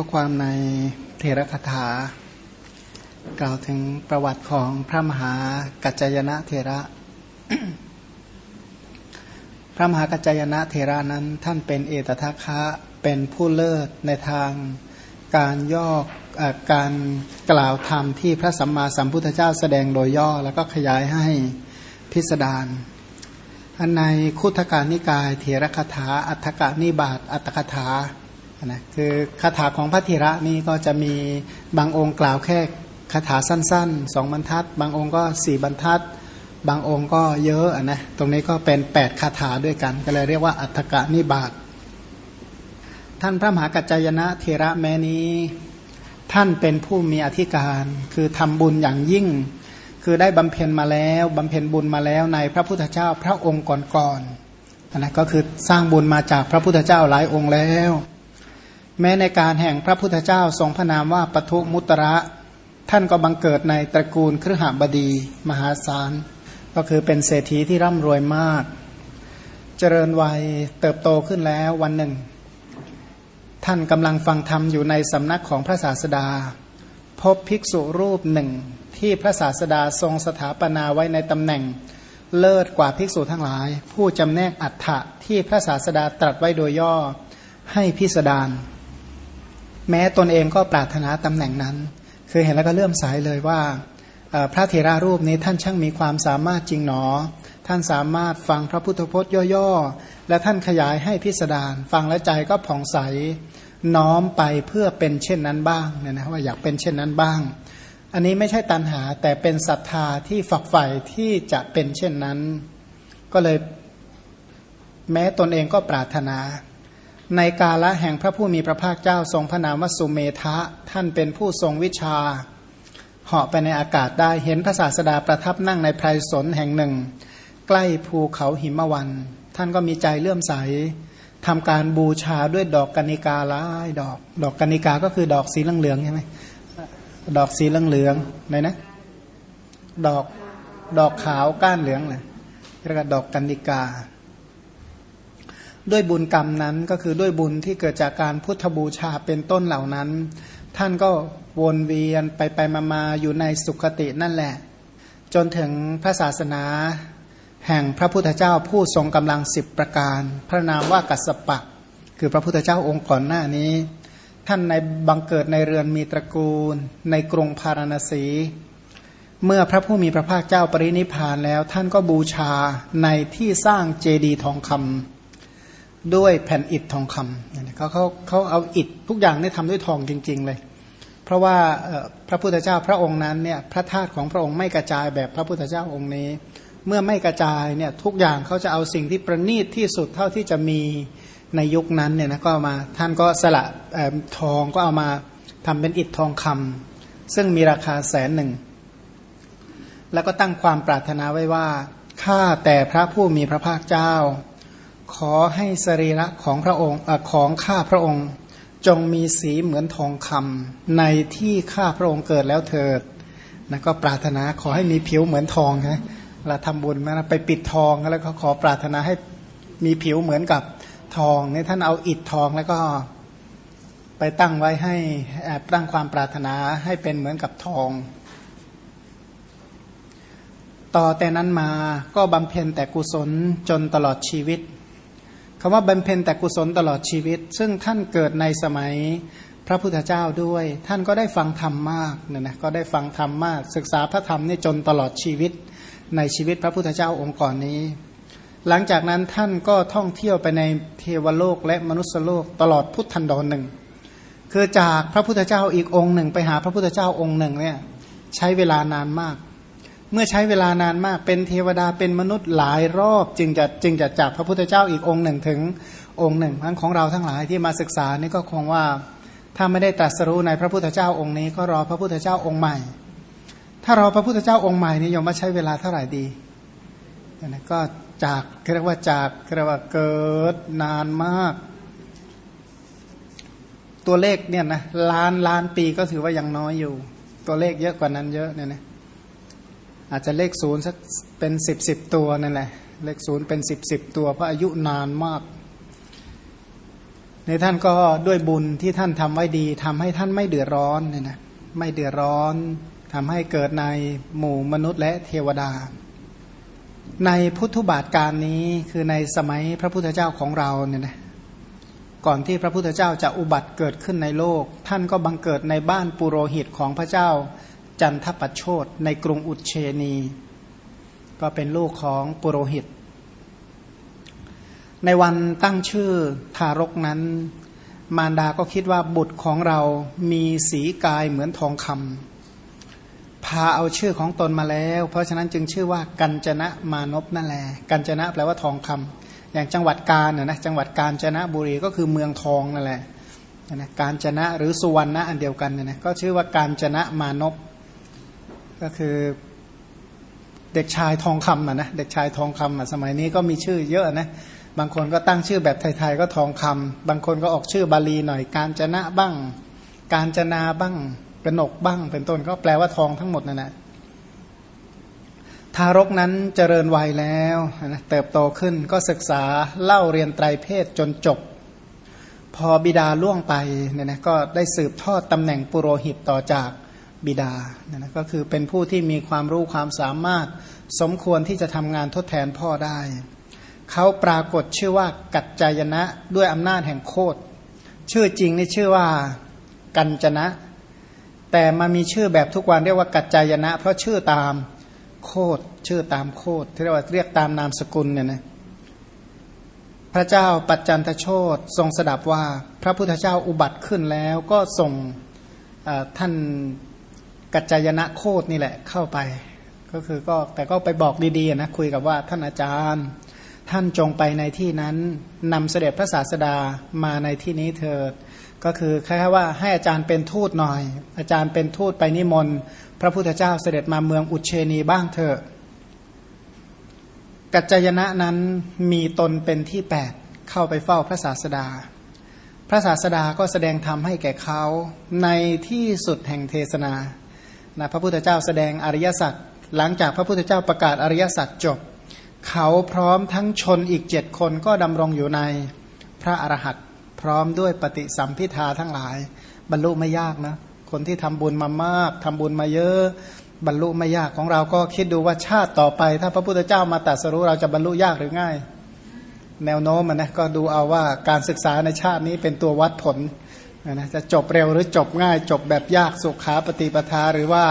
ข้อความในเทระคาถา กล่าวถึงประวัติของพระมหากัจจยนะเทระ พระมหากัจจยนะเทระนั้นท่านเป็นเอตทัคคะเป็นผู้เลิศในทางการย่อการกล่าวธรรมที่พระสัมมาสัมพุทธเจ้าแสดงโดยย่อแล้วก็ขยายให้พิสดารอันในคุถการนิกายเถรคถาอัฏฐกานิบาตอัตถกถา นะคือคาถาของพระเถระนี่ก็จะมีบางองค์กล่าวแค่คาถาสั้นๆสองบรรทัด บางองค์ก็สี่บรรทัด บางองค์ก็เยอะนะตรงนี้ก็เป็นแปดคาถาด้วยกัน ก็เลยเรียกว่าอัฏฐกานิบาตท่านพระมหากัจจยนะเทระแม้นี้ ท่านเป็นผู้มีอธิการ คือทำบุญอย่างยิ่ง คือได้บำเพ็ญมาแล้วบำเพ็ญบุญมาแล้วในพระพุทธเจ้าพระองค์ก่อนๆนนะก็คือสร้างบุญมาจากพระพุทธเจ้าหลายองค์แล้ว แม้ในการแห่งพระพุทธเจ้าทรงพระนามว่าปทุมุตระ ท่านก็บังเกิดในตระกูลครหบดี มหาศาล ก็คือเป็นเศรษฐีที่ร่ำรวยมาก เจริญวัยเติบโตขึ้นแล้ววันหนึ่ง ท่านกำลังฟังธรรมอยู่ในสำนักของพระศาสดา พบภิกษุรูปหนึ่งที่พระศาสดาทรงสถาปนาไว้ในตำแหน่งเลิศกว่าภิกษุทั้งหลาย ผู้จำแนกอัฏฐะที่พระศาสดาตรัสไว้โดยย่อให้พิสดาร แม้ตนเองก็ปรารถนาตำแหน่งนั้น คือเห็นแล้วก็เลื่อมสายเลยว่าพระเถรารูปนี้ท่านช่างมีความสามารถจริงหนอ ท่านสามารถฟังพระพุทธพจน์ย่อๆ และท่านขยายให้พิสดารฟังแล้วใจก็ผ่องใสน้อมไปเพื่อเป็นเช่นนั้นบ้างเนี่ยนะว่าอยากเป็นเช่นนั้นบ้าง อันนี้ไม่ใช่ตันหาแต่เป็นศรัทธาที่ฝักใฝ่ที่จะเป็นเช่นนั้น ก็เลยแม้ตนเองก็ปรารถนา ในกาละแห่งพระผู้มีพระภาคเจ้าทรงพระนามวสุเมทะ ท่านเป็นผู้ทรงวิชาเหาะไปในอากาศได้เห็นพระศาสดาประทับนั่งในไพรสนแห่งหนึ่ง ใกล้ภูเขาหิมวัน ท่านก็มีใจเลื่อมใสทำการบูชาด้วยดอกกัญกาหลายดอกดอกกัญกาก็คือดอกสีเหลืองๆใช่ไหมดอกสีเหลืองๆไหนนะ ดอกดอกขาวก้านเหลืองเลยเรียกว่าดอกกัญกา ด้วยบุญกรรมนั้นก็คือด้วยบุญที่เกิดจากการพุทธบูชาเป็นต้นเหล่านั้น ท่านก็วนเวียนไปไปมามาอยู่ในสุขตินั่นแหละ จนถึงพระศาสนา แห่งพระพุทธเจ้าผู้ทรงกำลังสิบประการ พระนามว่ากัสปะ คือพระพุทธเจ้าองค์ก่อนหน้านี้ ท่านในบังเกิดในเรือนมีตระกูล ในกรุงพาราณสี เมื่อพระผู้มีพระภาคเจ้าปรินิพานแล้วท่านก็บูชาในที่สร้างเจดีย์ทองคำ ด้วยแผ่นอิฐทองคำเขาเขาเขาเอาอิฐทุกอย่างได้ทำด้วยทองจริง ๆ เลย เพราะว่าพระพุทธเจ้าพระองค์นั้นเนี่ยพระธาตุของพระองค์ไม่กระจายแบบพระพุทธเจ้าองค์นี้ เมื่อไม่กระจายเนี่ยทุกอย่างเขาจะเอาสิ่งที่ประณีตที่สุดเท่าที่จะมีในยุคนั้นเนี่ยนะก็มาท่านก็สละทองก็เอามาทำเป็นอิฐทองคำซึ่งมีราคาแสนหนึ่ง แล้วก็ตั้งความปรารถนาไว้ว่าข้าแต่พระผู้มีพระภาคเจ้า ขอให้สรีระของพระองค์ของข้าพระองค์ จงมีสีเหมือนทองคำในที่ข้าพระองค์เกิดแล้วเถิดนะก็ปรารถนาขอให้มีผิวเหมือนทองนะเราทำบุญมาไปปิดทองแล้วก็ขอปรารถนาให้มีผิวเหมือนกับทองนี่ท่านเอาอิฐทองแล้วก็ไปตั้งไว้ให้ตั้งความปรารถนาให้เป็นเหมือนกับทอง ต่อแต่นั้นมาก็บำเพ็ญแต่กุศลจนตลอดชีวิต คำว่าบำเพ็ญแต่กุศลตลอดชีวิต ซึ่งท่านเกิดในสมัยพระพุทธเจ้าด้วย ท่านก็ได้ฟังธรรมมากเนี่ยนะก็ได้ฟังธรรมมาก ศึกษาพระธรรมนี่จนตลอดชีวิตในชีวิตพระพุทธเจ้าองค์ก่อนนี้ หลังจากนั้นท่านก็ท่องเที่ยวไปในเทวโลกและมนุษยโลกตลอดพุทธันดรหนึ่งคือจากพระพุทธเจ้าอีกองค์หนึ่ง ไปหาพระพุทธเจ้าองค์หนึ่งเนี่ยใช้เวลานานมาก เมื่อใช้เวลานานมากเป็นเทวดาเป็นมนุษย์หลายรอบจึงจะจึงจะจากพระพุทธเจ้าอีกองค์หนึ่งถึงองค์หนึ่งทั้งของเราทั้งหลายที่มาศึกษานี่ก็คงว่าถ้าไม่ได้ตรัสรู้ในพระพุทธเจ้าองค์นี้ ก็รอพระพุทธเจ้าองค์ใหม่ ถ้ารอพระพุทธเจ้าองค์ใหม่นี่ยมว่าใช้เวลาเท่าไหร่ดีนะก็จากเรียกว่าจากเรียกว่าเกิดนานมาก ตัวเลขเนี่ยนะล้านล้านปีก็ถือว่ายังน้อยอยู่ ตัวเลขเยอะกว่านั้นเยอะเนี่ยนะ อาจจะเลขศูนย์สักเป็นสิบสิบตัวนั่นแหละ เลขศูนย์เป็นสิบสิบตัว เพราะอายุนานมากในท่านก็ด้วยบุญที่ท่านทำไว้ดีทำให้ท่านไม่เดือดร้อนเนี่ยนะไม่เดือดร้อนทำให้เกิดในหมู่มนุษย์และเทวดา ในพุทธบาทการนี้คือในสมัยพระพุทธเจ้าของเราเนี่ยนะก่อนที่พระพุทธเจ้าจะอุบัติเกิดขึ้นในโลก ท่านก็บังเกิดในบ้านปุโรหิตของพระเจ้า จันทปโชตในกรุงอุเชนี ก็เป็นลูกของปุโรหิต ในวันตั้งชื่อทารกนั้น มารดาก็คิดว่าบุตรของเรามีสีกายเหมือนทองคำพาเอาชื่อของตนมาแล้ว เพราะฉะนั้นจึงชื่อว่ากัญจนะมานพนั่นแหละกัญจนะแปลว่าทองคำอย่างจังหวัดกาญนะจังหวัดกาญจนะบุรีก็คือเมืองทองนั่นแหละนะกาญจนะหรือสุวรรณะอันเดียวกันนะก็ชื่อว่าการจนะมานพ ก็คือเด็กชายทองคำอะนะเด็กชายทองคำอะสมัยนี้ก็มีชื่อเยอะนะบางคนก็ตั้งชื่อแบบไทยๆก็ทองคำบางคนก็ออกชื่อบาลีหน่อยการจนะบ้าง การจนาบ้างกระหนกบ้าง เป็นต้นก็แปลว่าทองทั้งหมดนั่นแหละทารกนั้นเจริญวัยแล้วนะเติบโตขึ้นก็ศึกษาเล่าเรียนไตรเพศจนจบ พอบิดาล่วงไปเนี่ยนะก็ได้สืบทอดตำแหน่งปุโรหิตต่อจาก บิดานะก็คือเป็นผู้ที่มีความรู้ความสามารถ สมควรที่จะทำงานทดแทนพ่อได้ เขาปรากฏชื่อว่ากัจจายนะด้วยอำนาจแห่งโคดชื่อจริงนี่ชื่อว่ากัญจนะ แต่มามีชื่อแบบทุกวันเรียกว่ากัจจายนะ เพราะชื่อตามโคดชื่อตามโคดที่เรียกว่าเรียกตามนามสกุลเนี่ยนะพระเจ้าปัจจันทโชตทรงสดับว่า พระพุทธเจ้าอุบัติขึ้นแล้วก็ส่งท่าน กัจจยนะโคดนี่แหละเข้าไป ก็คือก็แต่ก็ไปบอกดีๆนะคุยกับว่าท่านอาจารย์ ท่านจงไปในที่นั้นนำเสด็จพระศาสดามาในที่นี้เถิด ก็คือแค่ว่าให้อาจารย์เป็นทูตหน่อย อาจารย์เป็นทูตไปนิมนต์พระพุทธเจ้าเสด็จมาเมืองอุเชนีบ้างเถอะกัจจยนะนั้นมีตนเป็นที่แปดเข้าไปเฝ้าพระศาสดา พระศาสดาก็แสดงธรรมให้แก่เขาในที่สุดแห่งเทศนา นะพระพุทธเจ้าแสดงอริยสัจหลังจากพระพุทธเจ้าประกาศอริยสัจจบ เขาพร้อมทั้งชนอีกเจ็ดคนก็ดำรงอยู่ในพระอรหันต์พร้อมด้วยปฏิสัมพิทาทั้งหลาย บรรลุไม่ยากนะ คนที่ทำบุญมามากทำบุญมาเยอะบรรลุไม่ยากของเราก็คิดดูว่าชาติต่อไป ถ้าพระพุทธเจ้ามาตรัสรู้เราจะบรรลุยากหรือง่าย แนวโน้มนะก็ดูเอาว่าการศึกษาในชาตินี้เป็นตัววัดผล นะจะจบเร็วหรือจบง่าย จบแบบยากสุขาปฏิปทา หรือว่า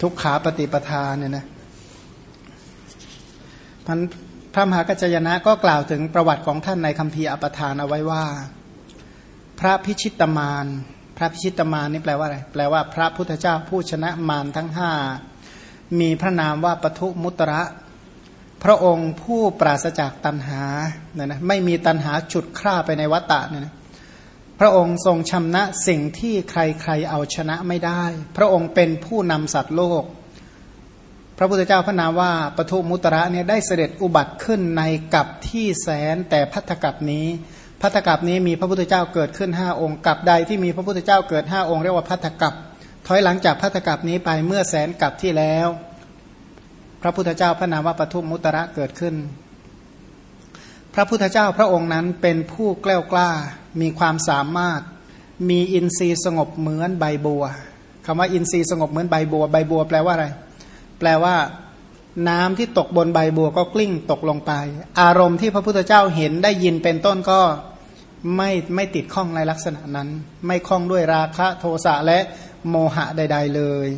ทุกขาปฏิปทาเนี่ยนะพันพระมหากัจจยนะก็กล่าวถึงประวัติของท่านในคัมภีร์อปทานเอาไว้ว่า พระพิชิตมารพระพิชิตมารนี่แปลว่าอะไร แปลว่าพระพุทธเจ้าผู้ชนะมารทั้งห้ามีพระนามว่าปทุมุตระ พระองค์ผู้ปราศจากตัณหาเนี่ยนะไม่มีตัณหาจุดคร่าไปในวัตตะเนี่ยนะ พระองค์ทรงชำนะสิ่งที่ใครๆเอาชนะไม่ได้ พระองค์เป็นผู้นำสัตว์โลก พระพุทธเจ้าพระนามว่าปทุมุตระเนี่ยได้เสด็จอุบัติขึ้นในกับที่แสนแต่พัทธกับนี้พัทธกับนี้มีพระพุทธเจ้าเกิดขึ้นห้าองค์กับใดที่มีพระพุทธเจ้าเกิดห้าองค์เรียกว่าพัทธกับถอยหลังจากพัทธกับนี้ไปเมื่อแสนกับที่แล้ว พระพุทธเจ้าพระนามว่าปทุมุตระเกิดขึ้น พระพุทธเจ้าพระองค์นั้นเป็นผู้แกล้วกล้า มีความสามารถ มีอินทรีย์สงบเหมือนใบบัวคำว่าอินทรีย์สงบเหมือนใบบัว ใบบัวแปลว่าอะไร แปลว่า น้ำที่ตกบนใบบัวก็กลิ้งตกลงไป อารมณ์ที่พระพุทธเจ้าเห็นได้ยินเป็นต้นก็ไม่ไม่ติดข้องในลักษณะนั้น ไม่ข้องด้วยราคะโทสะและโมหะใด ๆ เลย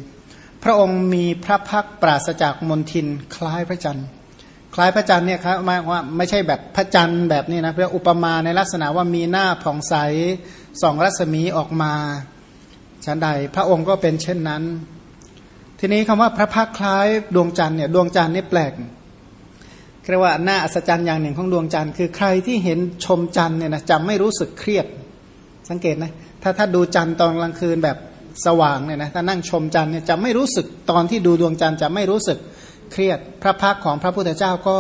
พระองค์มีพระพักปราศจากมนทินคล้ายพระจันทร์ คล้ายพระจันทร์เนี่ยครับหมายว่าไม่ใช่แบบพระจันทร์แบบนี้นะเพื่ออุปมาในลักษณะว่ามีหน้าผ่องใสส่องรัศมีออกมาฉันใด พระองค์ก็เป็นเช่นนั้น ทีนี้คำว่าพระพักคล้ายดวงจันทร์เนี่ยดวงจันทร์นี่แปลกเรียกว่าหน้าอัศจรรย์อย่างหนึ่งของดวงจันทร์คือใครที่เห็นชมจันทร์เนี่ยนะจะไม่รู้สึกเครียด สังเกตนะถ้าถ้าดูจันทร์ตอนกลางคืนแบบสว่างเนี่ยนะถ้านั่งชมจันทร์เนี่ยจะไม่รู้สึกตอนที่ดูดวงจันทร์จะไม่รู้สึก เครียดพระพักของพระพุทธเจ้าก็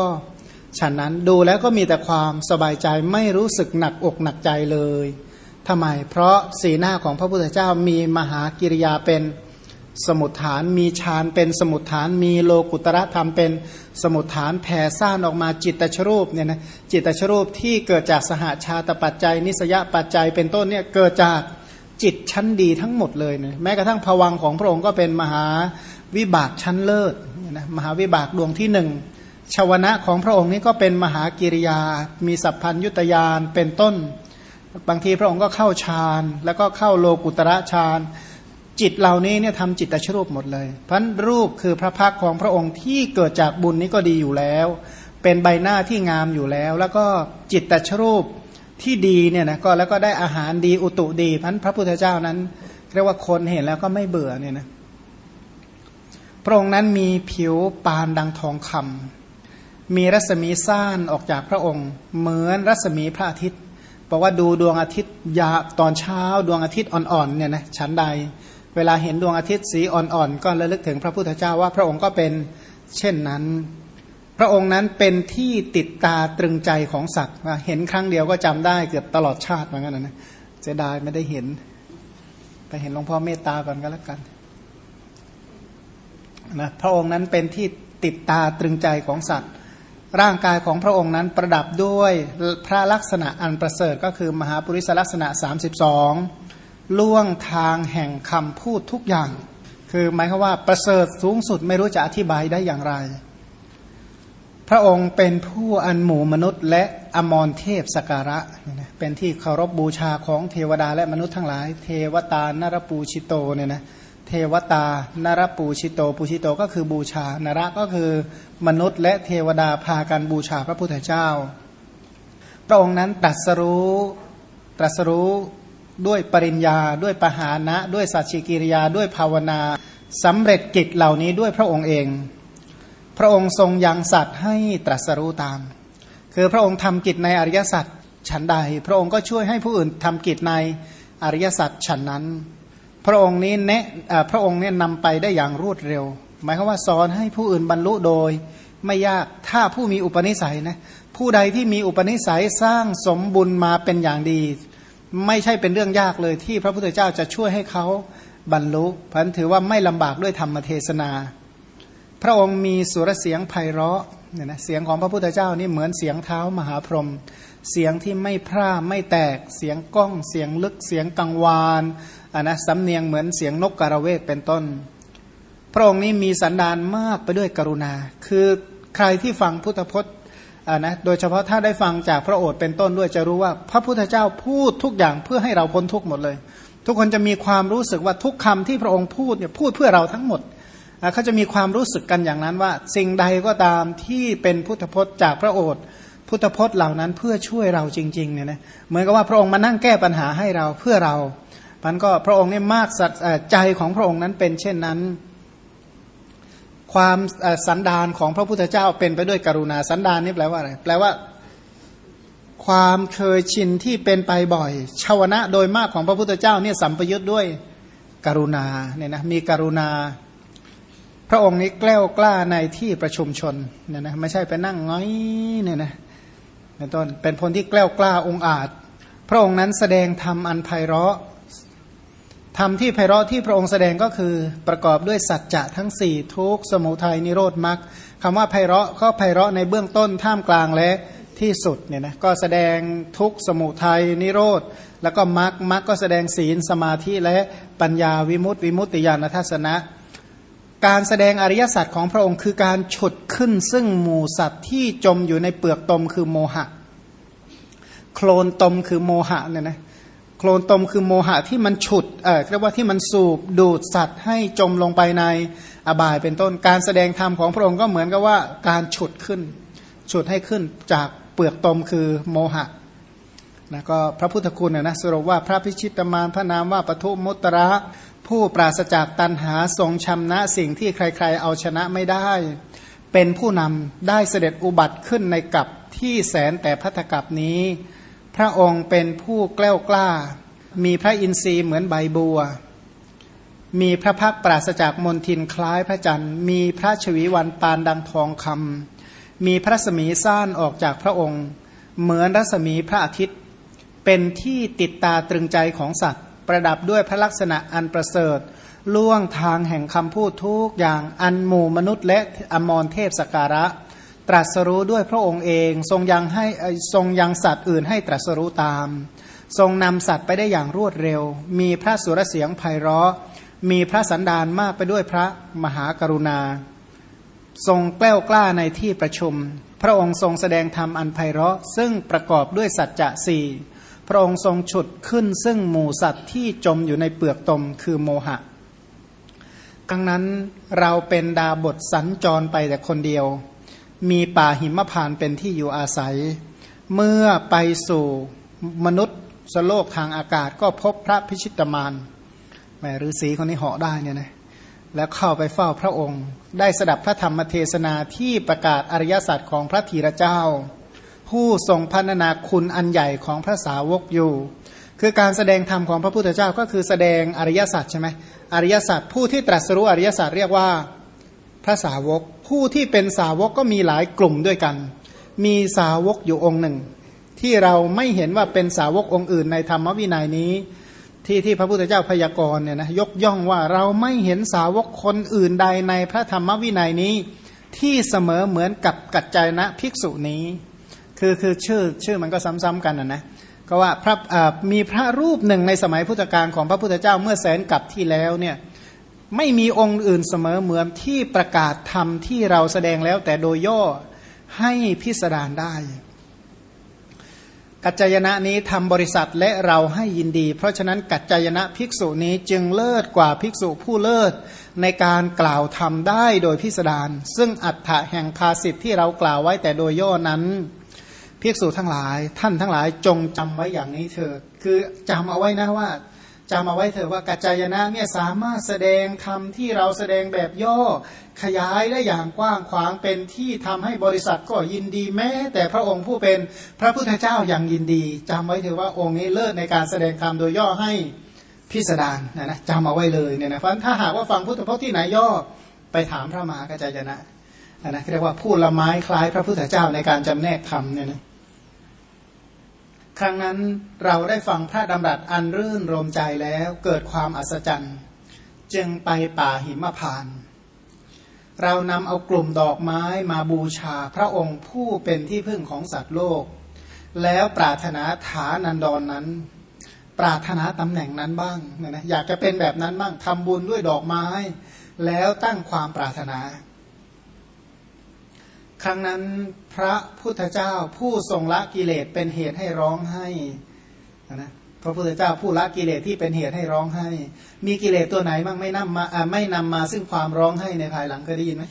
ฉันนั้นดูแล้วก็มีแต่ความสบายใจไม่รู้สึกหนักอกหนักใจเลยทำไม เพราะสีหน้าของพระพุทธเจ้ามีมหากิริยาเป็นสมุทฐาน มีฌานเป็นสมุทฐาน มีโลกุตระธรรมเป็นสมุทฐานแผ่ซ่านออกมาจิตตชรูปเนี่ยนะจิตตชรูปที่เกิดจากสหาชาตปัจจัย นิสยปัจจัยเป็นต้นเนี่ยเกิดจากจิตชั้นดีทั้งหมดเลยนะแม้กระทั่งผวังของพระองค์ก็เป็นมหาวิบากชั้นเลิศ นะมหาวิบากดวงที่หนึ่งชาวนะของพระองค์นี้ก็เป็นมหากิริยา มีสัพพัญยุตยานเป็นต้น บางทีพระองค์ก็เข้าฌาน แล้วก็เข้าโลกุตระฌาน จิตเหล่านี้เนี่ยทำจิตตชรูปหมดเลย พันรูปคือพระพักของพระองค์ที่เกิดจากบุญนี้ก็ดีอยู่แล้ว เป็นใบหน้าที่งามอยู่แล้ว แล้วก็จิตตชรูปที่ดีเนี่ยนะก็แล้วก็ได้อาหารดีอุตุดีพันพระพุทธเจ้านั้น เรียกว่าคนเห็นแล้วก็ไม่เบื่อเนี่ยนะ พระองค์นั้นมีผิวปานดังทองคำมีรัศมีซ่านออกจากพระองค์ เหมือนรัศมีพระอาทิตย์บอกว่าดูดวงอาทิตย์ยาตอนเช้าดวงอาทิตย์อ่อนๆเนี่ยนะชั้นใด เวลาเห็นดวงอาทิตย์สีอ่อนๆ ก็ระลึกถึงพระพุทธเจ้าว่าพระองค์ก็เป็นเช่นนั้น พระองค์นั้นเป็นที่ติดตาตรึงใจของสัตว์เห็นครั้งเดียวก็จำได้เกือบตลอดชาติเหมือนกันนะเสียดายไม่ได้เห็น ไปเห็นหลวงพ่อเมตตาก่อนก็แล้วกัน นะพระองค์นั้นเป็นที่ติดตาตรึงใจของสัตว์ ร่างกายของพระองค์นั้นประดับด้วยพระลักษณะอันประเสริฐก็คือมหาปุริสลักษณะ 32 ล่วงทางแห่งคำพูดทุกอย่าง คือหมายความว่าประเสริฐสูงสุดไม่รู้จะอธิบายได้อย่างไร พระองค์เป็นผู้อันหมู่มนุษย์ และอมรเทพสการะ เป็นที่เคารพบบูชาของเทวดาและมนุษย์ทั้งหลาย เทวตานรปูชิโตเนี่ยนะ เทวตานารปูชิโตปูชิโตก็คือบูชานารก็คือมนุษย์และเทวดาพากันบูชาพระพุทธเจ้า พระองค์นั้นตรัสรู้ตรัสรู้ด้วยปริญญาด้วยปหานะ ด้วยสัจฉิกิริยาด้วยภาวนาสำเร็จกิจเหล่านี้ด้วยพระองค์เอง พระองค์ทรงยังสัตว์ให้ตรัสรู้ตาม คือพระองค์ทำกิจในอริยสัจฉันใด พระองค์ก็ช่วยให้ผู้อื่นทำกิจในอริยสัจฉันนั้น พระองค์นี้แนะพระองค์เนี่ยนำไปได้อย่างรวดเร็ว หมายความว่าสอนให้ผู้อื่นบรรลุโดย ไม่ยากถ้าผู้มีอุปนิสัยนะผู้ใดที่มีอุปนิสัยสร้างสมบุญมาเป็นอย่างดี ไม่ใช่เป็นเรื่องยากเลยที่พระพุทธเจ้าจะช่วยให้เขาบรรลุพันถือว่าไม่ลำบากด้วยธรรมเทศนา พระองค์มีสุรเสียงไพเราะเนี่ยนะเสียงของพระพุทธเจ้านี่เหมือนเสียงเท้ามหาพรหมเสียงที่ไม่พร่าไม่แตกเสียงก้องเสียงลึกเสียงกังวาน อันนะสำเนียงเหมือนเสียงนกกระเวกเป็นต้น พระองค์นี้มีสันดานมากไปด้วยกรุณา คือใครที่ฟังพุทธพจน์อานะโดยเฉพาะถ้าได้ฟังจากพระโอษฐ์เป็นต้นด้วยจะรู้ว่า พระพุทธเจ้าพูดทุกอย่างเพื่อให้เราพ้นทุกข์หมดเลย ทุกคนจะมีความรู้สึกว่าทุกคำที่พระองค์พูดเนี่ยพูดเพื่อเราทั้งหมดเขาจะมีความรู้สึกกันอย่างนั้นว่า สิ่งใดก็ตามที่เป็นพุทธพจน์จากพระโอษฐ์พุทธพจน์เหล่านั้นเพื่อช่วยเราจริงๆเนี่ยนะเหมือนกับว่าพระองค์มานั่งแก้ปัญหาให้เราเพื่อเรา มันก็พระองค์นี่มากสัตใจของพระองค์นั้นเป็นเช่นนั้น ความสันดานของพระพุทธเจ้าเป็นไปด้วยกรุณาสันดานนี่แปลว่าอะไรแปลว่า ความเคยชินที่เป็นไปบ่อยชาวนะโดยมากของพระพุทธเจ้าเนี่ยสัมปยุทธ์ด้วยกรุณาเนี่ยนะมีกรุณา พระองค์นี้แกล้วกล้าในที่ประชุมชนเนี่ยนะไม่ใช่ไปนั่งง้อยเนี่ยนะเป็นต้นเป็นคนที่แกล้วกล้าองอาจ พระองค์นั้นแสดงธรรมอันไพเราะ ธรรมที่ไพเราะที่พระองค์แสดงก็คือประกอบด้วยสัจจะทั้งสี่ทุกสมุทัยนิโรธมรรคคำว่าไพเราะก็ไพเราะในเบื้องต้นท่ามกลางและที่สุดเนี่ยนะก็แสดงทุกสมุทัยนิโรธแล้วก็มรรคมรรคก็แสดงศีลสมาธิและปัญญาวิมุตติวิมุตติญาณทัศนะ การแสดงอริยสัจของพระองค์คือการฉุดขึ้นซึ่งหมู่สัตว์ที่จมอยู่ในเปลือกตมคือโมหะ โคลนตมคือโมหะเนี่ยนะ โคลนตมคือโมหะที่มันฉุดเออเรียกว่าที่มันสูบดูดสัตว์ให้จมลงไปในอบายเป็นต้นการแสดงธรรมของพระองค์ก็เหมือนกับว่าการฉุดขึ้น ฉุดให้ขึ้นจากเปลือกตมคือโมหะนะก็พระพุทธคุณนะสรุปว่าพระพิชิตมารพระนามว่าปทุมุตระผู้ปราศจากตันหาทรงชำนะสิ่งที่ใครๆเอาชนะไม่ได้ เป็นผู้นำได้เสด็จอุบัติขึ้นในกับที่แสนแต่พัทกับนี้ พระองค์เป็นผู้แกล้วกล้า มีพระอินทรีย์เหมือนใบบัว มีพระพักปราศจากมนทินคล้ายพระจันทร์ มีพระชวีวันปานดังทองคำมีพระสมีซ่านออกจากพระองค์ เหมือนรัศมีพระอาทิตย์ เป็นที่ติดตาตรึงใจของสัตว์ ประดับด้วยพระลักษณะอันประเสริฐล่วงทางแห่งคำพูดทุกอย่างอันหมู่มนุษย์และอมรเทพสการะ ตรัสรู้ด้วยพระองค์เอง ทรงยังให้ทรงยังสัตว์อื่นให้ตรัสรู้ตาม ทรงนำสัตว์ไปได้อย่างรวดเร็ว มีพระสุรเสียงไพเราะ มีพระสันดานมากไปด้วยพระมหากรุณา ทรงแกล้วกล้าในที่ประชุม พระองค์ทรงแสดงธรรมอันไพเราะ ซึ่งประกอบด้วยสัจจะสี่พระองค์ทรงฉุดขึ้นซึ่งหมู่สัตว์ที่จมอยู่ในเปลือกตมคือโมหะดังนั้นเราเป็นดาบทสัญจรไปแต่คนเดียว มีป่าหิมพานเป็นที่อยู่อาศัย เมื่อไปสู่มนุษย์สโลกทางอากาศก็พบพระพิชิตมารแม่ฤาษีคนนี้เหาะได้เนี่ยนะแล้วเข้าไปเฝ้าพระองค์ ได้สดับพระธรรมเทศนาที่ประกาศอริยสัจของพระธีรเจ้า ผู้ทรงพัฒนาคุณอันใหญ่ของพระสาวกอยู่ คือการแสดงธรรมของพระพุทธเจ้าก็คือแสดงอริยสัจใช่ไหมอริยสัจผู้ที่ตรัสรู้อริยสัจเรียกว่าพระสาวก ผู้ที่เป็นสาวกก็มีหลายกลุ่มด้วยกัน มีสาวกอยู่องค์หนึ่ง ที่เราไม่เห็นว่าเป็นสาวกองค์อื่นในธรรมวินัยนี้ ที่ที่พระพุทธเจ้าพยากรณ์เนี่ยนะยกย่องว่าเราไม่เห็นสาวกคนอื่นใดในพระธรรมวินัยนี้ ที่เสมอเหมือนกับกัจจายนะภิกษุนี้ คือคือชื่อชื่อมันก็ซ้ำๆกันนะนะก็ว่าพระมีพระรูปหนึ่งในสมัยพุทธกาลของพระพุทธเจ้าเมื่อแสนกับที่แล้วเนี่ย ไม่มีองค์อื่นเสมอเหมือนที่ประกาศธรรมที่เราแสดงแล้ว แต่โดยย่อให้พิสดารได้ กัจจยนะนี้ทำบริษัทและเราให้ยินดี เพราะฉะนั้นกัจจยนะภิกษุนี้จึงเลิศกว่าภิกษุผู้เลิศในการกล่าวธรรมได้โดยพิสดารซึ่งอัฏฐะแห่งภาสิทธิ์ที่เรากล่าวไว้แต่โดยย่อนั้นภิกษุทั้งหลาย ท่านทั้งหลายจงจำไว้อย่างนี้เถิดคือจำเอาไว้นะว่า จำเอาไว้เถอะว่ากัจจายนะเนี่ยสามารถแสดงธรรมที่เราแสดงแบบย่อขยายได้อย่างกว้างขวางเป็นที่ทำให้บริษัทก็ยินดีแม้ แต่พระองค์ผู้เป็นพระพุทธเจ้าอย่างยินดีจำไว้เถอะว่าองค์นี้เลิศในการแสดงธรรมโดยย่อให้พิสดารนะนะจำเอาไว้เลยเนี่ยนะเพราะถ้าหากว่าฟังพุทธพจน์ที่ไหนย่อไปถามพระมหากัจจายนะนะเรียกว่าพูดละไม้คล้ายพระพุทธเจ้าในการจำแนกธรรมเนี่ยนะ ครั้งนั้นเราได้ฟังพระดำรัสอันรื่นรมใจแล้วเกิดความอัศจรรย์ จึงไปป่าหิมพาน เรานำเอากลุ่มดอกไม้มาบูชาพระองค์ผู้เป็นที่พึ่งของสัตว์โลก แล้วปรารถนาฐานันดรนนั้น ปรารถนาตำแหน่งนั้นบ้างนะอยากจะเป็นแบบนั้นบ้างทำบุญด้วยดอกไม้ แล้วตั้งความปรารถนา ครั้งนั้นพระพุทธเจ้าผู้ทรงละกิเลสเป็นเหตุให้ร้องไห้นะพระพุทธเจ้าผู้ละกิเลสที่เป็นเหตุให้ร้องไห้ มีกิเลสตัวไหนบ้างไม่นำมาไม่นำมาซึ่งความร้องไห้ในภายหลังเคยได้ยินไหม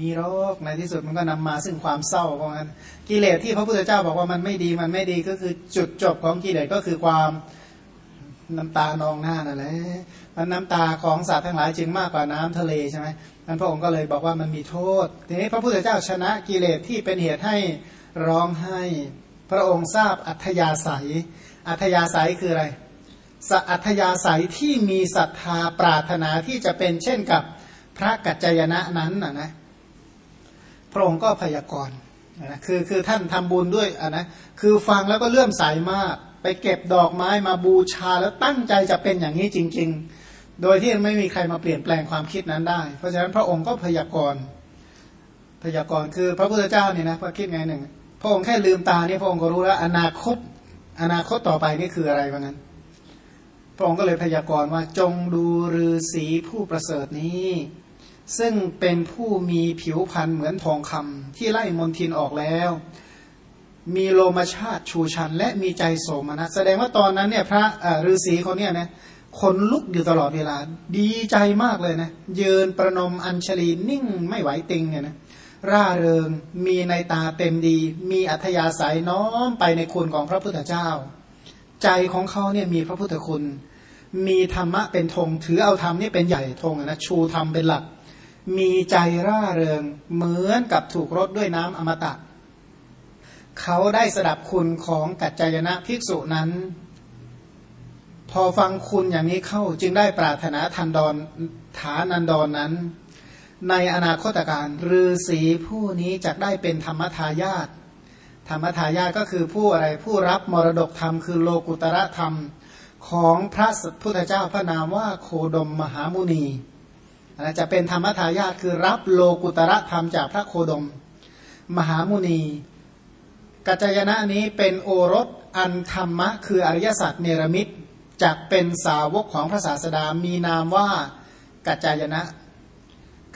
มีโรคในที่สุดมันก็นำมาซึ่งความเศร้าเพราะงั้นกิเลสที่พระพุทธเจ้าบอกว่ามันไม่ดีมันไม่ดีก็คือจุดจบของกิเลสก็คือความ น้ำตานองหน้านั่นแหละมันน้ำตาของสัตว์ทั้งหลายจึงมากกว่าน้ำทะเลใช่ไหมท่านพระองค์ก็เลยบอกว่ามันมีโทษ ทีนี้พระพุทธเจ้าชนะกิเลสที่เป็นเหตุให้ร้องไห้ พระองค์ทราบอัธยาศัย อัธยาศัยคืออะไรสอัธยาศัยที่มีศรัทธาปรารถนาที่จะเป็นเช่นกับพระกัจจยนะนั้นนะนะ พระองค์ก็พยากรณ์นะคือคือท่านทำบุญด้วยอะนะ คือฟังแล้วก็เลื่อมใสามาก ไปเก็บดอกไม้มาบูชาแล้วตั้งใจจะเป็นอย่างนี้จริง ๆ โดยที่ไม่มีใครมาเปลี่ยนแปลงความคิดนั้นได้ เพราะฉะนั้นพระองค์ก็พยากรณ์พยากรณ์คือพระพุทธเจ้าเนี่ยนะพระคิดไงหนึ่ง พระองค์แค่ลืมตาเนี่ยพระองค์ก็รู้แล้วอนาคต อนาคตต่อไปนี่คืออะไรว่างั้น พระองค์ก็เลยพยากรณ์ว่าจงดูฤาษีผู้ประเสริฐนี้ ซึ่งเป็นผู้มีผิวพรรณเหมือนทองคำที่ไล่มนทินออกแล้ว มีโลมาชาติชูชัน และมีใจโสมนัสแสดงว่าตอนนั้นเนี่ยพระฤาษีเขาเนี่ยนะคนลุกอยู่ตลอดเวลา ดีใจมากเลยนะยินประนมอัญชลีนิ่งไม่ไหวติงเนี่ยนะร่าเริงมีในตาเต็มดี มีอัธยาศัยน้อมไปในคุณของพระพุทธเจ้า ใจของเขาเนี่ยมีพระพุทธคุณ มีธรรมะเป็นธงถือเอาธรรมนี่เป็นใหญ่ธงนะชูธรรมเป็นหลัก มีใจร่าเริงเหมือนกับถูกรดด้วยน้ำอมตะเเขาได้สดับคุณของกัจจยนะภิกษุนั้น พอฟังคุณอย่างนี้เข้าจึงได้ปรารถนาทันดอนฐานันดอนนั้น ในอนาคตการฤาษีผู้นี้จะได้เป็นธรรมทายาทธรรมทายาทก็คือผู้อะไรผู้รับมรดกธรรม คือโลกุตระธรรมของพระพุทธเจ้าพระนามว่าโคดมมหามุนีจะเป็นธรรมทายาทคือรับโลกุตระธรรมจากพระโคดม มหามุนี กัจจยนะนี้เป็นโอรสอันธรรมะ คืออริยสัจเนรมิตจากเป็นสาวกของพระศาสดามีนามว่ากัจจายนะ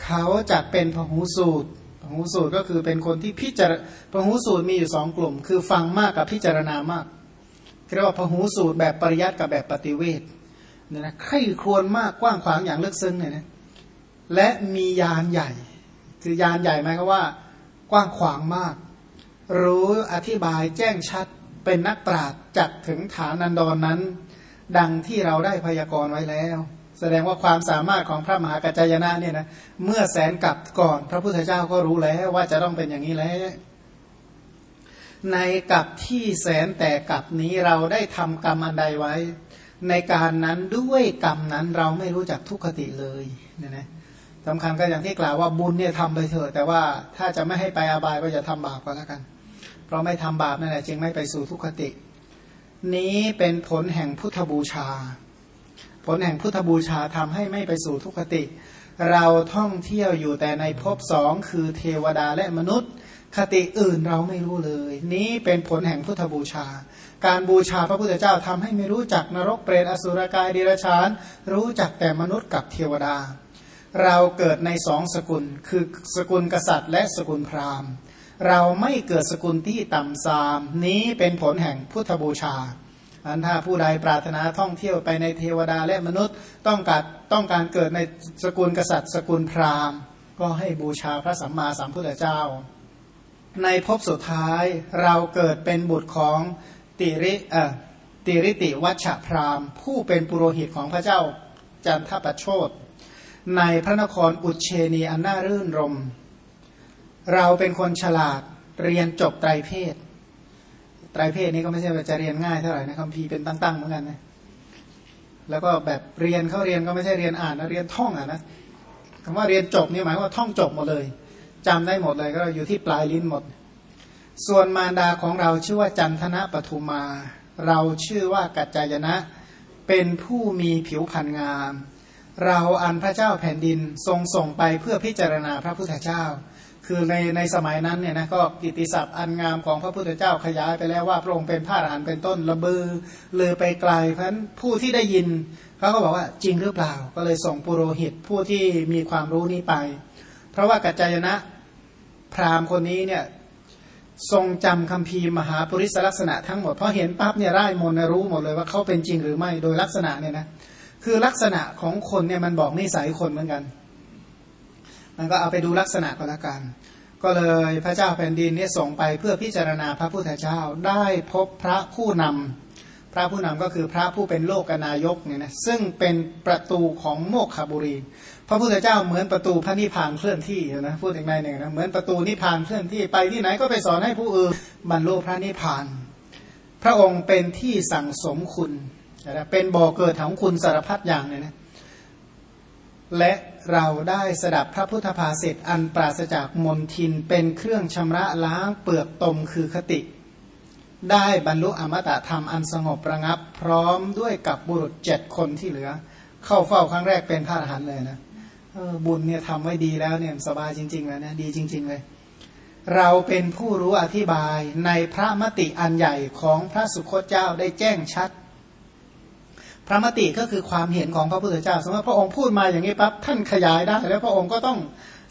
เขาจะเป็นพหูสูตรพหูสูตรก็คือเป็นคนที่พิจารพหูสูตรมีอยู่สองกลุ่ม คือฟังมากกับพิจารณามากเรียกว่าพหูสูตรแบบปริยัติกับแบบปฏิเวทเนี่ยนะใครควรมากกว้างขวางอย่างลึกซึ้งเนี่ยนะและมียานใหญ่ คือยานใหญ่ไหมายก็ว่า กว้างขวางมาก รู้อธิบายแจ้งชัดเป็นนักปราชญ์จัดถึงฐานันดรนนั้น ดังที่เราได้พยากรณ์ไว้แล้ว แสดงว่าความสามารถของพระมหากัจจายนะเนี่ยนะเมื่อแสนกับก่อนพระพุทธเจ้าก็รู้แล้วว่าจะต้องเป็นอย่างนี้แล้วในกับที่แสนแต่กับนี้เราได้ทำกรรมอันใดไว้ ในการนั้นด้วยกรรมนั้นเราไม่รู้จักทุกขติเลยเนี่ยนะสำคัญก็อย่างที่กล่าวว่าบุญเนี่ยทำไปเถอะแต่ว่าถ้าจะไม่ให้ไปอาบายก็จะทำบาปก็แล้วกัน เพราะไม่ทำบาปนั่นแหละจึงไม่ไปสู่ทุกขติ นี้เป็นผลแห่งพุทธบูชา ผลแห่งพุทธบูชาทำให้ไม่ไปสู่ทุกขติ เราท่องเที่ยวอยู่แต่ในภพสองคือเทวดาและมนุษย์ คติอื่นเราไม่รู้เลย นี้เป็นผลแห่งพุทธบูชา การบูชาพระพุทธเจ้าทำให้ไม่รู้จักนรกเปรตอสุรกายเดรัจฉาน รู้จักแต่มนุษย์กับเทวดา เราเกิดในสองสกุล คือสกุลกษัตริย์ และสกุลพราหมณ์ เราไม่เกิดสกุลที่ต่ำซาม นี้เป็นผลแห่งพุทธบูชาอันถ้าผู้ใดปรารถนาท่องเที่ยวไปในเทวดาและมนุษย์ต้องการต้องการเกิดในสกุลกษัตริย์ สกุลพราหมณ์ ก็ให้บูชาพระสัมมาสัมพุทธเจ้า ในภพสุดท้ายเราเกิดเป็นบุตรของติริเออติริติวัชพรามผู้เป็นปุโรหิตของพระเจ้าจันทประโชดในพระนครอุเชนีอันน่ารื่นรม เราเป็นคนฉลาดเรียนจบไตรเพศ ไตรเพศนี้ก็ไม่ใช่ว่าจะเรียนง่ายเท่าไหร่นะคำพีเป็นตั้งๆเหมือนกันนะแล้วก็แบบเรียนเขาเรียนก็ไม่ใช่เรียนอ่านนะเรียนท่องอะนะคำว่าเรียนจบนี่หมายว่าท่องจบหมดเลยจำได้หมดเลยก็อยู่ที่ปลายลิ้นหมด ส่วนมารดาของเราชื่อว่าจันทนะปทุมา เราชื่อว่ากัจจายนะ เป็นผู้มีผิวพรรณงาม เราอันพระเจ้าแผ่นดินทรงส่งไปเพื่อพิจารณาพระพุทธเจ้า คือในในสมัยนั้นเนี่ยนะก็กิติศัพท์อันงามของพระพุทธเจ้าขยายไปแล้วว่าพระองค์เป็นพระอรหันต์เป็นต้นระเบือเลยไปไกลเพราะนั้นผู้ที่ได้ยินเขาก็บอกว่าจริงหรือเปล่า ก็เลยส่งปุโรหิตผู้ที่มีความรู้นี้ไป เพราะว่ากัจจายนะพราหมณ์คนนี้เนี่ยทรงจำคัมภีร์มหาปริศลักษณะทั้งหมด เพราะเห็นปั๊บเนี่ยไร่มนรู้หมดเลยว่าเขาเป็นจริงหรือไม่โดยลักษณะเนี่ยนะคือลักษณะของคนเนี่ยมันบอกนิสัยคนเหมือนกัน มันก็เอาไปดูลักษณะก็แล้วกัน ก็เลยพระเจ้าแผ่นดินเนี่ยส่งไปเพื่อพิจารณาพระพุทธเจ้าได้พบพระผู้นำพระผู้นำก็คือพระผู้เป็นโลกนายกเนี่ยนะซึ่งเป็นประตูของโมกขบุรี พระพุทธเจ้าเหมือนประตูพระนิพพานเคลื่อนที่นะพูดอีกในหนึ่งนะเหมือนประตูนิพพานเคลื่อนที่ไปที่ไหนก็ไปสอนให้ผู้อื่นบรรลุพระนิพพาน พระองค์เป็นที่สั่งสมคุณนะเป็นบ่อเกิดของคุณสารพัดอย่างเนี่ยนะและ เราได้สดับพระพุทธภาษิตอันปราศจากมนทินเป็นเครื่องชำระล้างเปลือกตมคือคติ ได้บรรลุอมตะธรรมอันสงบระงับ พร้อมด้วยกับบุรุษเจ็ดคนที่เหลือ เข้าเฝ้าครั้งแรกเป็นพระอรหันต์เลยนะบุญเนี่ยทำไว้ดีแล้วเนี่ยสบายจริงๆเลยนะดีจริง ๆเลย เราเป็นผู้รู้อธิบายในพระมติอันใหญ่ของพระสุคตเจ้าได้แจ้งชัด พระมติก็คือความเห็นของพระพุทธเจ้า สมมติพระองค์พูดมาอย่างนี้ปั๊บท่านขยายได้ แล้วพระองค์ก็ต้อง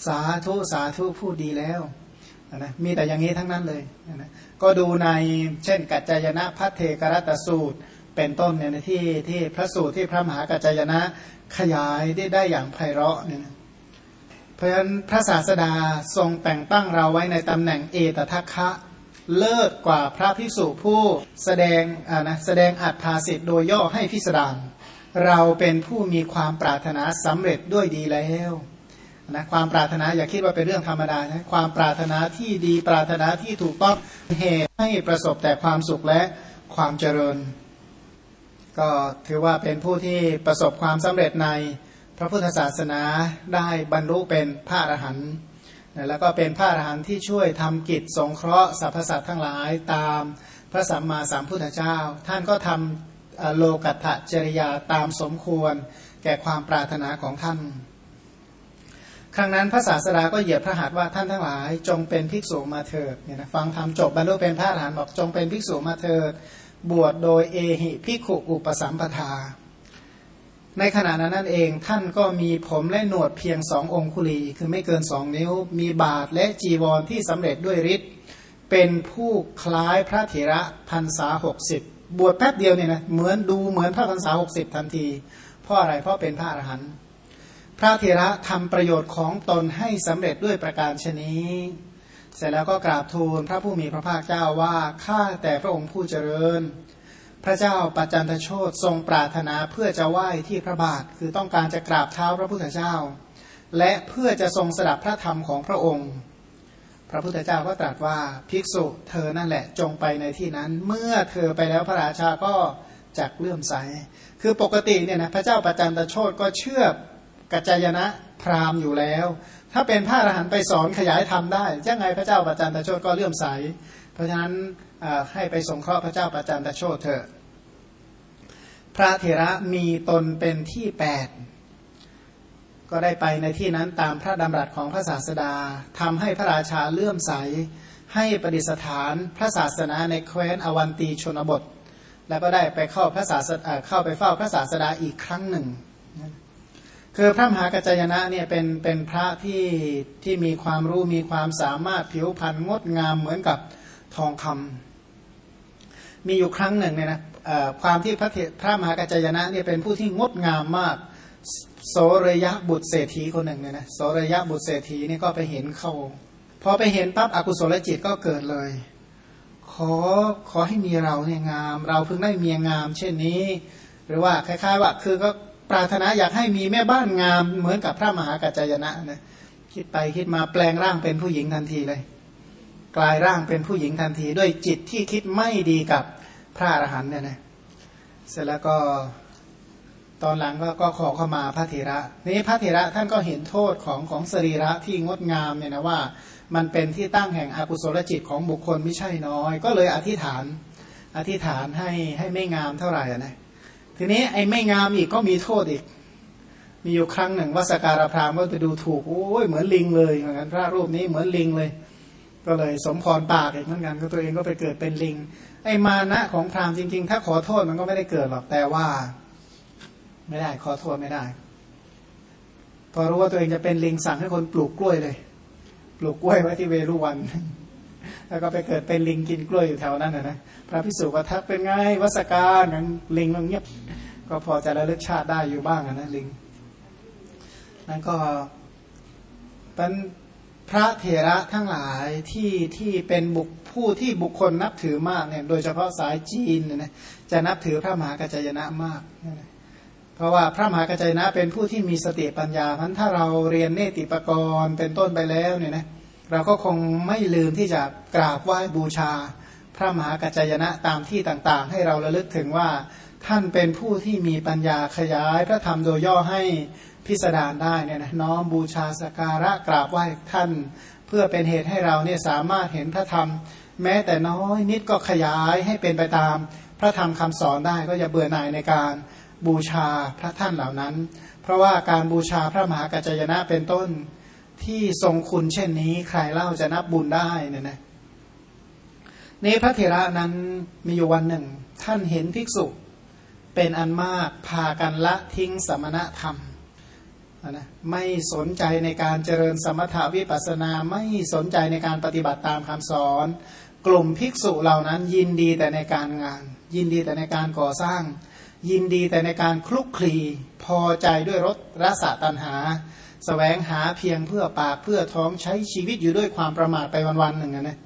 สาธุสาธุพูดดีแล้วนะมีแต่อย่างนี้ทั้งนั้นเลยนะก็ดูในเช่น กัจจายนะพัทเทกรัตสูตรเป็นต้นเนี่ยที่ที่พระสูตรที่พระมหากัจจายนะขยายได้ได้อย่างไพเราะเนี่ยเพราะฉะนั้นพระศาสดาทรงแต่งตั้งเราไว้ในตำแหน่งเอตทัคคะ เลิศกว่าพระพิสุผู้แสดงอ่านะแสดงอัตถาสิทธิ์โดยย่อให้พิสดารเราเป็นผู้มีความปรารถนาสำเร็จด้วยดีแล้วนะความปรารถนาอย่าคิดว่าเป็นเรื่องธรรมดานะความปรารถนาที่ดีปรารถนาที่ถูกต้องเหตุให้ประสบแต่ความสุขและความเจริญ ก็ถือว่าเป็นผู้ที่ประสบความสำเร็จในพระพุทธศาสนาได้บรรลุเป็นพระอรหันต์ แล้วก็เป็นพระอรหันต์ที่ช่วยทำกิจสงเคราะห์สรรพสัตว์ทั้งหลายตามพระสัมมาสัมพุทธเจ้า ท่านก็ทำโลกัตถจริยาตามสมควรแก่ความปรารถนาของท่าน ครั้งนั้นพระศาสดาก็เหยียบพระหัตถ์ว่าท่านทั้งหลายจงเป็นภิกษุมาเถิดเนี่ยนะฟังธรรมจบบรรลุเป็นพระอรหันต์บอกจงเป็นภิกษุมาเถิดบวชโดยเอหิภิกขุอุปสัมปทา ในขณะนั้นนั่นเองท่านก็มีผมและหนวดเพียงสององคุลี คือไม่เกินสองนิ้ว มีบาทและจีวรที่สำเร็จด้วยฤทธิ์เป็นผู้คล้ายพระเถระพันษาหกสิบบวชแป๊บเดียวเนี่ยนะเหมือนดูเหมือนพระพรรษาหกสิบทันที เพราะอะไรเพราะเป็นพระอรหันต์พระเถระทำประโยชน์ของตนให้สำเร็จด้วยประการชนี้ เสร็จแล้วก็กราบทูลพระผู้มีพระภาคเจ้าว่าข้าแต่พระองค์ผู้เจริญ พระเจ้าปัจจันทโชตทรงปรารถนาเพื่อจะไหว้ที่พระบาท คือต้องการจะกราบเท้าพระพุทธเจ้า และเพื่อจะทรงสดับพระธรรมของพระองค์ พระพุทธเจ้าก็ตรัสว่าภิกษุเธอนั่นแหละจงไปในที่นั้น เมื่อเธอไปแล้วพระราชาก็จักเลื่อมใส คือปกติเนี่ยนะพระเจ้าประจันตโชตก็เชื่อกัจจยนะพราหมณ์อยู่แล้ว ถ้าเป็นพระอรหันต์ไปสอนขยายธรรมได้ยังไงพระเจ้าประจันตโชตก็เลื่อมใส เพราะฉะนั้น ให้ไปสงเคราะห์พระเจ้าประจันตโชตเถอะ พระเถระมีตนเป็นที่แปดก็ได้ไปในที่นั้นตามพระดำรัสของพระศาสดาทำให้พระราชาเลื่อมใส ให้ประดิษฐานพระศาสนาในแคว้นอวันตีชนบท แล้วก็ได้ไปเข้าพระศาสดาเข้าไปเฝ้าพระศาสดาอีกครั้งหนึ่ง คือพระมหากัจจยนะเนี่ยเป็นเป็นพระที่ที่มีความรู้มีความสามารถผิวพรรณงดงามเหมือนกับทองคำ มีอยู่ครั้งหนึ่งเนี่ยนะความที่พระพระมหากัจจยนะเนี่ยเป็นผู้ที่งดงามมากโสรยะบุตรเศรษฐีคนหนึ่งเนี่ยนะโสรยะบุตรเศรษฐีนี่ก็ไปเห็นเขาพอไปเห็นปั๊บอกุศลจิตก็เกิดเลย ขอขอให้มีเราเนี่ยงาม เราเพิ่งได้เมียงาม เช่นนี้ หรือว่าคล้ายๆว่าคือก็ปรารถนาอยากให้มีแม่บ้านงามเหมือนกับพระมหากัจจยนะนะคิดไปคิดมาแปลงร่างเป็นผู้หญิงทันทีเลย กลายร่างเป็นผู้หญิงทันทีด้วยจิตที่คิดไม่ดีกับพระอรหันต์เนี่ยนะเสร็จแล้วก็ตอนหลังก็ขอเข้ามาพระเถระนี้พระเถระท่านก็เห็นโทษของของสรีระที่งดงามเนี่ยนะว่า มันเป็นที่ตั้งแห่งอกุศลจิตของบุคคลไม่ใช่น้อย ก็เลยอธิษฐาน อธิษฐานให้ให้ไม่งามเท่าไหร่นะทีนี้ไอ้ไม่งามอีกก็มีโทษอีก มีอยู่ครั้งหนึ่งว่าสการพรามก็ไปดูถูกโอ้ยเหมือนลิงเลยเหมือนกันพระรูปนี้เหมือนลิงเลย ก็เลยสมพรปากอีกเหมือนกันก็ตัวเองก็ไปเกิดเป็นลิง ไอ้มานะของพรามจริง ๆ ถ้าขอโทษมันก็ไม่ได้เกิดหรอกแต่ว่า ไม่ได้ขอโทษไม่ได้ พอรู้ว่าตัวเองจะเป็นลิงสั่งให้คนปลูกกล้วยเลย ปลูกกล้วยไว้ที่เวรุวัน แล้วก็ไปเกิดเป็นลิงกินกล้วยอยู่แถวนั้นนะนะพระพิสุก็ทักเป็นไงวัสการนั้นลิงมันเงียบ ก็พอจะระลึกชาติได้อยู่บ้างนะลิงนั่นก็เป็น พระเถระทั้งหลายที่ที่เป็นบุคผู้ที่บุคคลนับถือมากเนี่ยโดยเฉพาะสายจีนเนี่ยนะจะนับถือพระมหากัจจยนะมาก เพราะว่าพระมหากระจยนะเป็นผู้ที่มีสติปัญญาเพันถ้าเราเรียนเนติปกรณ์เป็นต้นไปแล้วเนี่ยนะเราก็คงไม่ลืมที่จะกราบไหว้บูชา พระมหากระจยนะตามที่ต่างๆ ให้เราระลึกถึงว่า ท่านเป็นผู้ที่มีปัญญาขยายพระธรรมโดยย่อให้พิสดารได้เนี่ยนะน้อมบูชาสการะกราบไหว้ท่าน เพื่อเป็นเหตุให้เราเนี่ยสามารถเห็นพระธรรม แม้แต่น้อยนิดก็ขยายให้เป็นไปตามพระธรรมคำสอนได้ก็อย่าเบื่อหน่ายในการบูชาพระท่านเหล่านั้น เพราะว่าการบูชาพระมหากัจจยนะเป็นต้นที่ทรงคุณเช่นนี้ใครเล่าจะนับบุญได้เนี่ยนะนี่พระเถระนั้นมีอยู่วันหนึ่ง ท่านเห็นภิกษุ เป็นอันมากพากันละทิ้งสมณธรรมนะไม่สนใจในการเจริญสมถาวิปัสนาไม่สนใจในการปฏิบัติตามคำสอน กลุ่มภิกษุเหล่านั้นยินดีแต่ในการงาน ยินดีแต่ในการก่อสร้าง ยินดีแต่ในการคลุกคลีพอใจด้วยรสรสตันหาสแสวงหาเพียงเพื่อปากเพื่อท้องใช้ชีวิตอยู่ด้วยความประมาทไปวันๆหนึ่งนะ